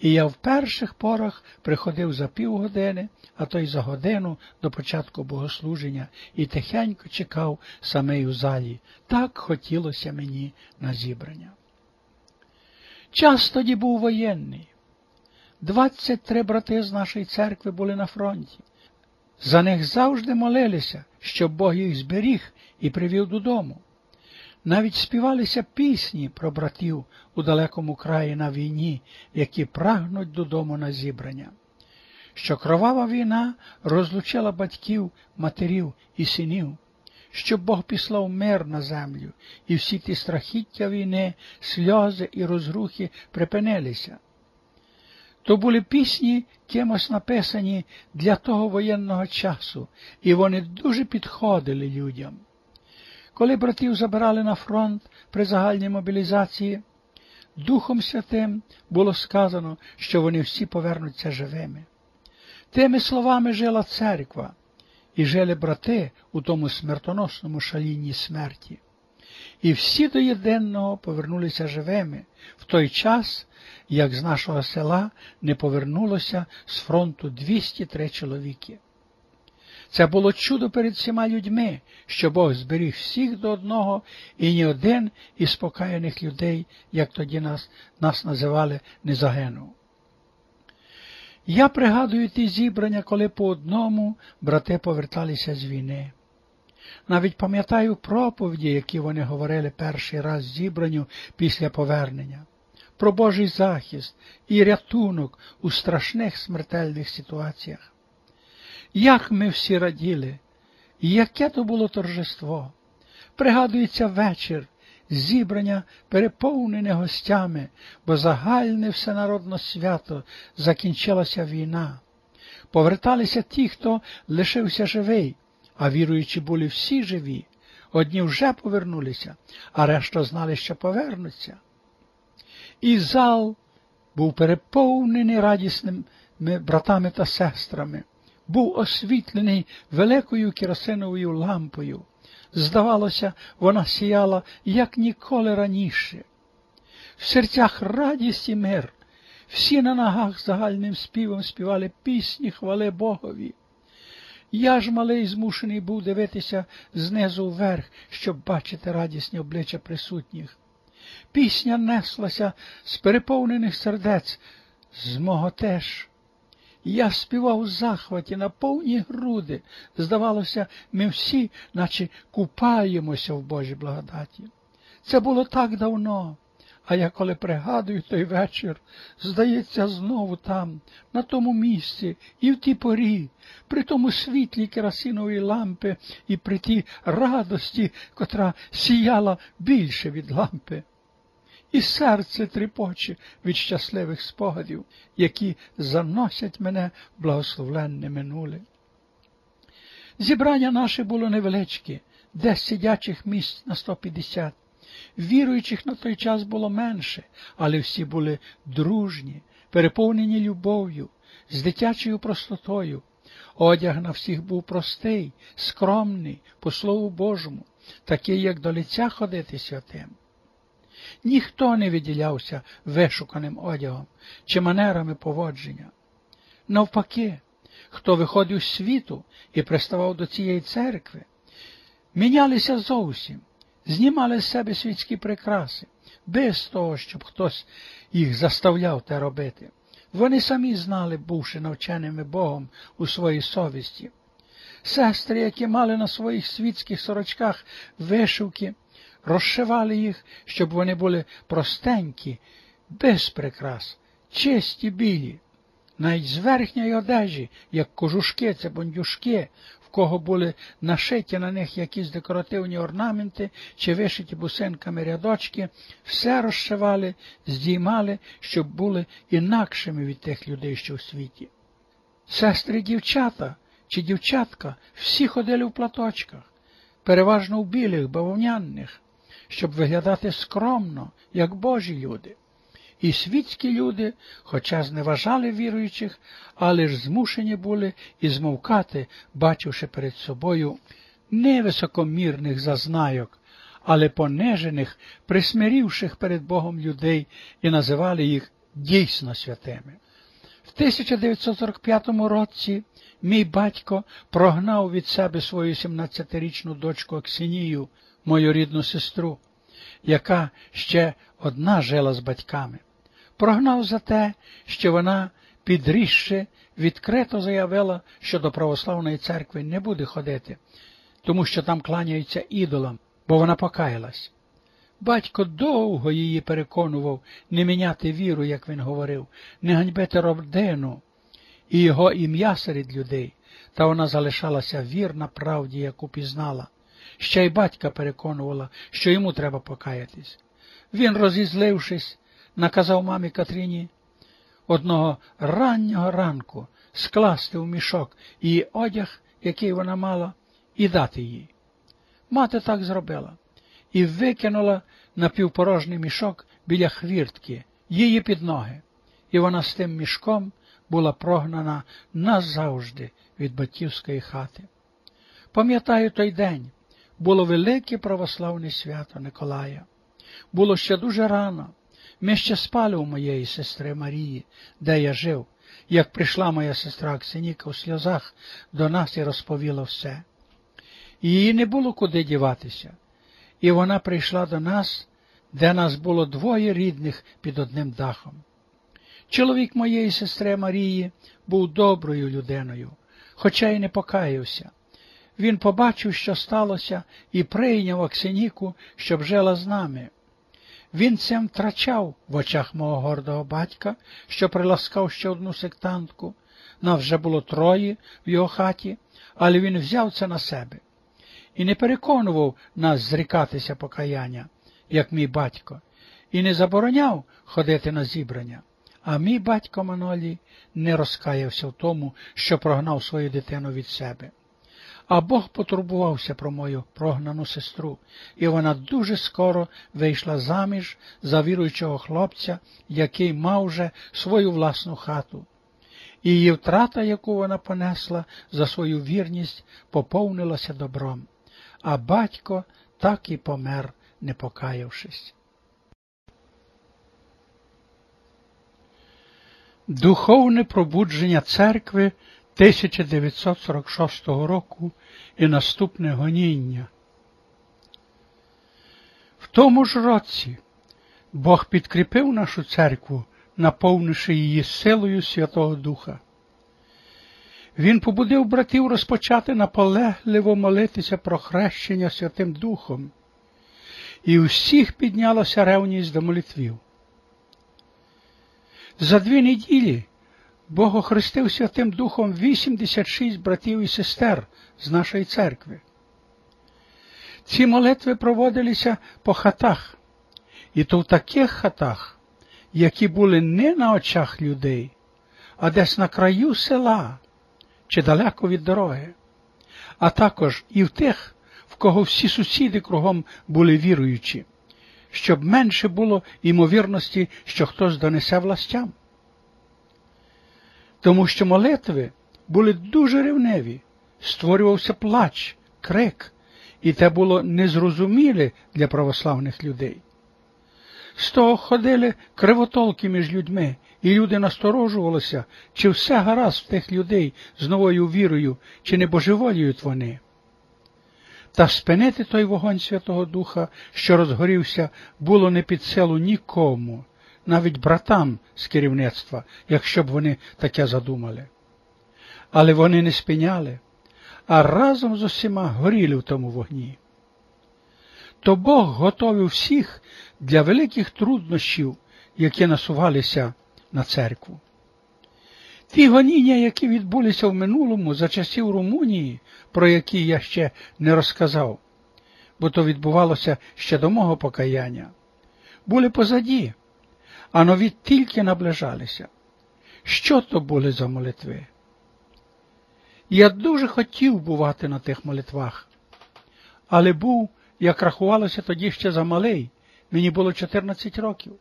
І я в перших порах приходив за півгодини, а то й за годину до початку богослуження і тихенько чекав саме у залі. Так хотілося мені на зібрання. Час тоді був воєнний. Двадцять три брати з нашої церкви були на фронті. За них завжди молилися, щоб Бог їх зберіг і привів додому. Навіть співалися пісні про братів у далекому краї на війні, які прагнуть додому на зібрання. Що кровава війна розлучила батьків, матерів і синів, щоб Бог післав мир на землю, і всі ті страхіття війни, сльози і розрухи припинилися. То були пісні кимось написані для того воєнного часу, і вони дуже підходили людям. Коли братів забирали на фронт при загальній мобілізації, Духом Святим було сказано, що вони всі повернуться живими. Тими словами жила церква, і жили брати у тому смертоносному шалінні смерті. І всі до єдиного повернулися живими в той час, як з нашого села не повернулося з фронту 203 чоловіки. Це було чудо перед всіма людьми, що Бог зберіг всіх до одного, і ні один із покаяних людей, як тоді нас нас називали, не загинув. Я пригадую ті зібрання, коли по одному брати поверталися з війни. Навіть пам'ятаю проповіді, які вони говорили перший раз зібранню після повернення, про Божий захист і рятунок у страшних смертельних ситуаціях. Як ми всі раділи, яке то було торжество. Пригадується вечір, зібрання переповнене гостями, бо загальне всенародне свято закінчилася війна. Поверталися ті, хто лишився живий, а віруючі були всі живі. Одні вже повернулися, а решта знали, що повернуться. І зал був переповнений радісними братами та сестрами був освітлений великою керосиновою лампою. Здавалося, вона сіяла, як ніколи раніше. В серцях радість і мир. Всі на ногах загальним співом співали пісні хвали Богові. Я ж малий змушений був дивитися знизу вверх, щоб бачити радісні обличчя присутніх. Пісня неслася з переповнених сердець, з мого теж. Я співав у захваті на повні груди. Здавалося, ми всі, наче купаємося в Божій благодаті. Це було так давно, а я коли пригадую той вечір, здається, знову там, на тому місці, і в тій порі, при тому світлі керосинової лампи і при тій радості, котра сіяла більше від лампи і серце тріпоче від щасливих спогадів, які заносять мене в благословленне минуле. Зібрання наше було невеличке, десь сидячих місць на 150. Віруючих на той час було менше, але всі були дружні, переповнені любов'ю, з дитячою простотою. Одяг на всіх був простий, скромний, по Слову Божому, такий, як до лиця ходити святим. Ніхто не виділявся вишуканим одягом чи манерами поводження. Навпаки, хто виходив з світу і приставав до цієї церкви, мінялися зовсім, знімали з себе світські прикраси, без того, щоб хтось їх заставляв те робити. Вони самі знали, бувши навченими Богом у своїй совісті. Сестри, які мали на своїх світських сорочках вишивки, розшивали їх, щоб вони були простенькі, без прикрас, чисті білі, навіть з верхньої одежі, як кожушки, це бондюшки, в кого були нашиті на них якісь декоративні орнаменти чи вишиті бусинками рядочки, все розшивали, здіймали, щоб були інакшими від тих людей, що в світі. Сестри дівчата чи дівчатка всі ходили в платочках, переважно в білих, бавовняних, щоб виглядати скромно, як Божі люди. І світські люди, хоча зневажали віруючих, але ж змушені були і змовкати, бачивши перед собою не високомірних зазнайок, але понежених, присмирівших перед Богом людей і називали їх дійсно святими. В 1945 році мій батько прогнав від себе свою 17-річну дочку Оксинію, мою рідну сестру, яка ще одна жила з батьками. Прогнав за те, що вона, підрісши, відкрито заявила, що до православної церкви не буде ходити, тому що там кланяються ідолам, бо вона покаялась. Батько довго її переконував не міняти віру, як він говорив, не ганьбити родину і його ім'я серед людей, та вона залишалася вірна правді, яку пізнала. Ще й батька переконувала, що йому треба покаятись. Він, розізлившись, наказав мамі Катріні одного раннього ранку скласти в мішок її одяг, який вона мала, і дати їй. Мати так зробила і викинула напівпорожній мішок біля хвіртки, її під ноги, і вона з тим мішком була прогнана назавжди від батьківської хати. Пам'ятаю той день було велике православне свято Николая. Було ще дуже рано. Ми ще спали у моєї сестри Марії, де я жив, як прийшла моя сестра Аксиніка у сльозах до нас і розповіла все. Її не було куди діватися, і вона прийшла до нас, де нас було двоє рідних під одним дахом. Чоловік моєї сестри Марії був доброю людиною, хоча й не покаявся. Він побачив, що сталося, і прийняв Оксиніку, щоб жила з нами. Він цим втрачав в очах мого гордого батька, що приласкав ще одну сектантку. Нас вже було троє в його хаті, але він взяв це на себе і не переконував нас зрікатися покаяння, як мій батько, і не забороняв ходити на зібрання. А мій батько Манолій не розкаявся в тому, що прогнав свою дитину від себе. А Бог потурбувався про мою прогнану сестру, і вона дуже скоро вийшла заміж за віруючого хлопця, який мав вже свою власну хату. І її втрата, яку вона понесла за свою вірність, поповнилася добром, а батько так і помер, не покаявшись. Духовне пробудження церкви 1946 року і наступне гоніння. В тому ж році Бог підкріпив нашу церкву, наповнивши її силою Святого Духа. Він побудив братів розпочати наполегливо молитися про хрещення Святим Духом, і усіх піднялася ревність до молитвів. За дві неділі Бог охрестив Святим Духом 86 братів і сестер з нашої церкви. Ці молитви проводилися по хатах, і то в таких хатах, які були не на очах людей, а десь на краю села чи далеко від дороги, а також і в тих, в кого всі сусіди кругом були віруючі, щоб менше було ймовірності, що хтось донесе властям тому що молитви були дуже ревневі, створювався плач, крик, і те було незрозуміле для православних людей. З того ходили кривотолки між людьми, і люди насторожувалися, чи все гаразд в тих людей з новою вірою, чи не божеволіють вони. Та спинити той вогонь Святого Духа, що розгорівся, було не під силу нікому, навіть братам з керівництва, якщо б вони таке задумали. Але вони не спиняли, а разом з усіма горіли в тому вогні. То Бог готовив всіх для великих труднощів, які насувалися на церкву. Ті гоніння, які відбулися в минулому за часів Румунії, про які я ще не розказав, бо то відбувалося ще до мого покаяння, були позаді а нові тільки наближалися. Що то були за молитви? Я дуже хотів бувати на тих молитвах, але був, як рахувалося тоді ще за малий, мені було 14 років.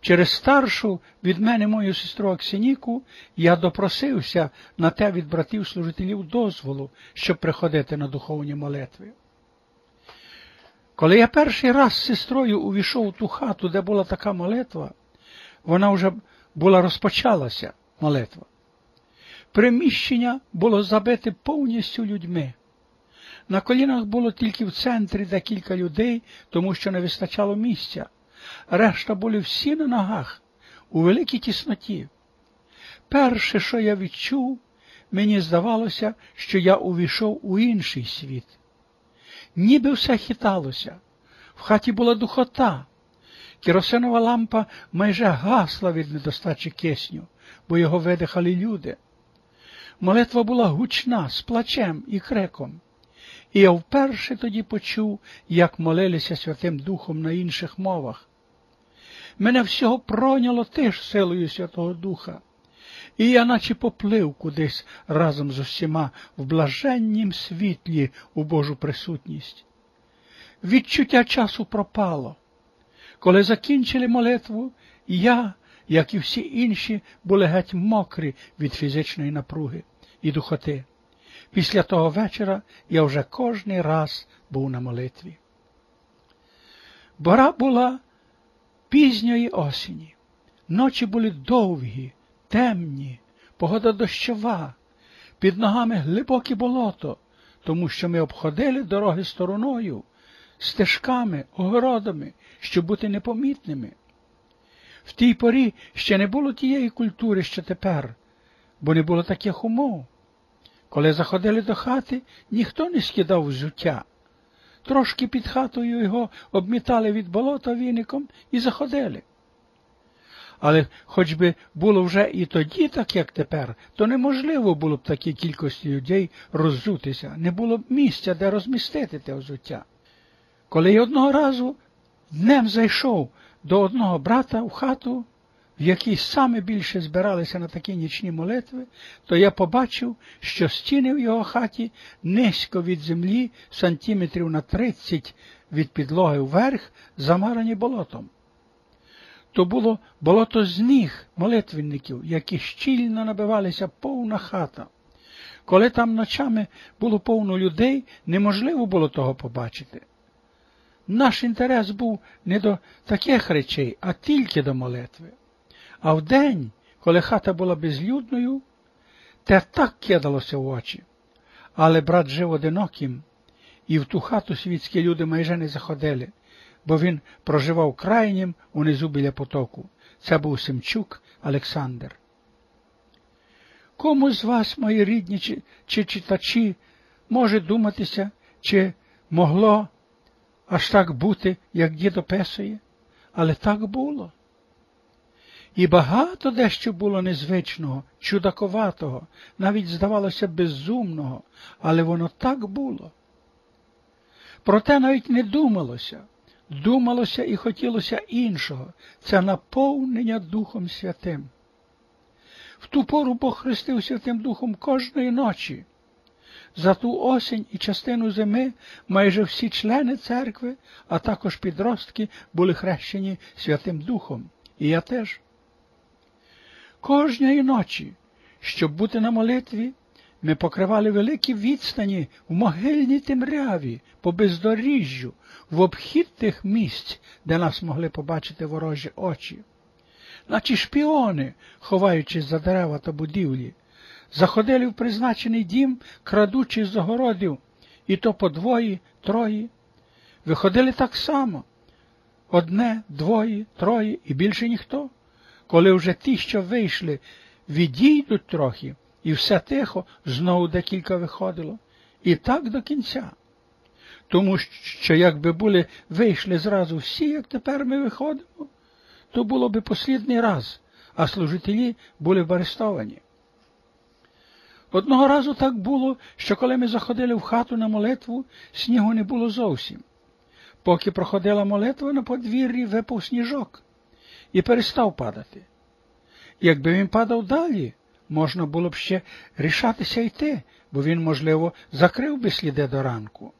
Через старшу від мене мою сестру Оксініку я допросився на те від братів служителів дозволу, щоб приходити на духовні молитви. Коли я перший раз з сестрою увійшов у ту хату, де була така молитва, вона вже була розпочалася молитва. Приміщення було забите повністю людьми. На колінах було тільки в центрі декілька людей, тому що не вистачало місця. Решта були всі на ногах, у великій тісноті. Перше, що я відчув, мені здавалося, що я увійшов у інший світ. Ніби все хиталося, в хаті була духота. Керосинова лампа майже гасла від недостачі кисню, бо його видихали люди. Молитва була гучна, з плачем і криком. І я вперше тоді почув, як молилися Святим Духом на інших мовах. Мене всього пройняло теж силою Святого Духа, і я наче поплив кудись разом з усіма в блаженнім світлі у Божу присутність. Відчуття часу пропало. Коли закінчили молитву, я, як і всі інші, були геть мокрі від фізичної напруги і духоти. Після того вечора я вже кожний раз був на молитві. Бора була пізньої осені, ночі були довгі, темні, погода дощова, під ногами глибоке болото, тому що ми обходили дороги стороною, стежками, огородами, щоб бути непомітними. В тій порі ще не було тієї культури, що тепер, бо не було таких умов. Коли заходили до хати, ніхто не скидав взуття. Трошки під хатою його обмітали від болота віником і заходили. Але хоч би було вже і тоді, так як тепер, то неможливо було б такій кількості людей роззутися, не було б місця, де розмістити те взуття. Коли я одного разу днем зайшов до одного брата в хату, в якій саме більше збиралися на такі нічні молитви, то я побачив, що стіни в його хаті низько від землі, сантиметрів на тридцять від підлоги вверх, замарані болотом. То було болото з ніг молитвенників, які щільно набивалися повна хата. Коли там ночами було повно людей, неможливо було того побачити. Наш інтерес був не до таких речей, а тільки до молитви. А вдень, коли хата була безлюдною, те так кидалося в очі. Але брат жив одиноким, і в ту хату світські люди майже не заходили, бо він проживав крайнім унизу біля потоку. Це був Семчук Олександр. Кому з вас, мої рідні чи, чи читачі, може думатися, чи могло аж так бути, як дід описує? Але так було. І багато дещо було незвичного, чудаковатого, навіть, здавалося, безумного, але воно так було. Проте навіть не думалося, думалося і хотілося іншого це наповнення Духом Святим. В ту пору Бог хрестив Святим Духом кожної ночі. За ту осінь і частину зими майже всі члени церкви, а також підростки, були хрещені Святим Духом. І я теж. Кожної ночі, щоб бути на молитві, ми покривали великі відстані в могильній темряві, по бездоріжжю, в обхід тих місць, де нас могли побачити ворожі очі, наче шпіони, ховаючись за дерева та будівлі, заходили в призначений дім, крадучи з загородів, і то по двої, троє. Виходили так само. Одне, двоє, троє і більше ніхто. Коли вже ті, що вийшли, відійдуть трохи, і все тихо, знову декілька виходило. І так до кінця. Тому що, якби були вийшли зразу всі, як тепер ми виходимо, то було би послідний раз, а служителі були б арестовані. Одного разу так було, що коли ми заходили в хату на молитву, снігу не було зовсім. Поки проходила молитва на подвір'ї випав сніжок і перестав падати. Якби він падав далі, можна було б ще рішатися йти, бо він, можливо, закрив би сліди до ранку.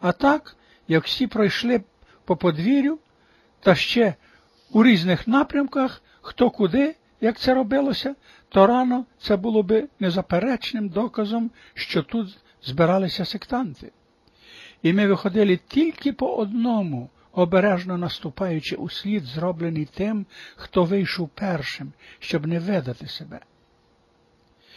А так, як всі пройшли по подвір'ю, та ще у різних напрямках, хто куди, як це робилося, то рано це було би незаперечним доказом, що тут збиралися сектанти. І ми виходили тільки по одному, обережно наступаючи у слід, зроблений тим, хто вийшов першим, щоб не видати себе.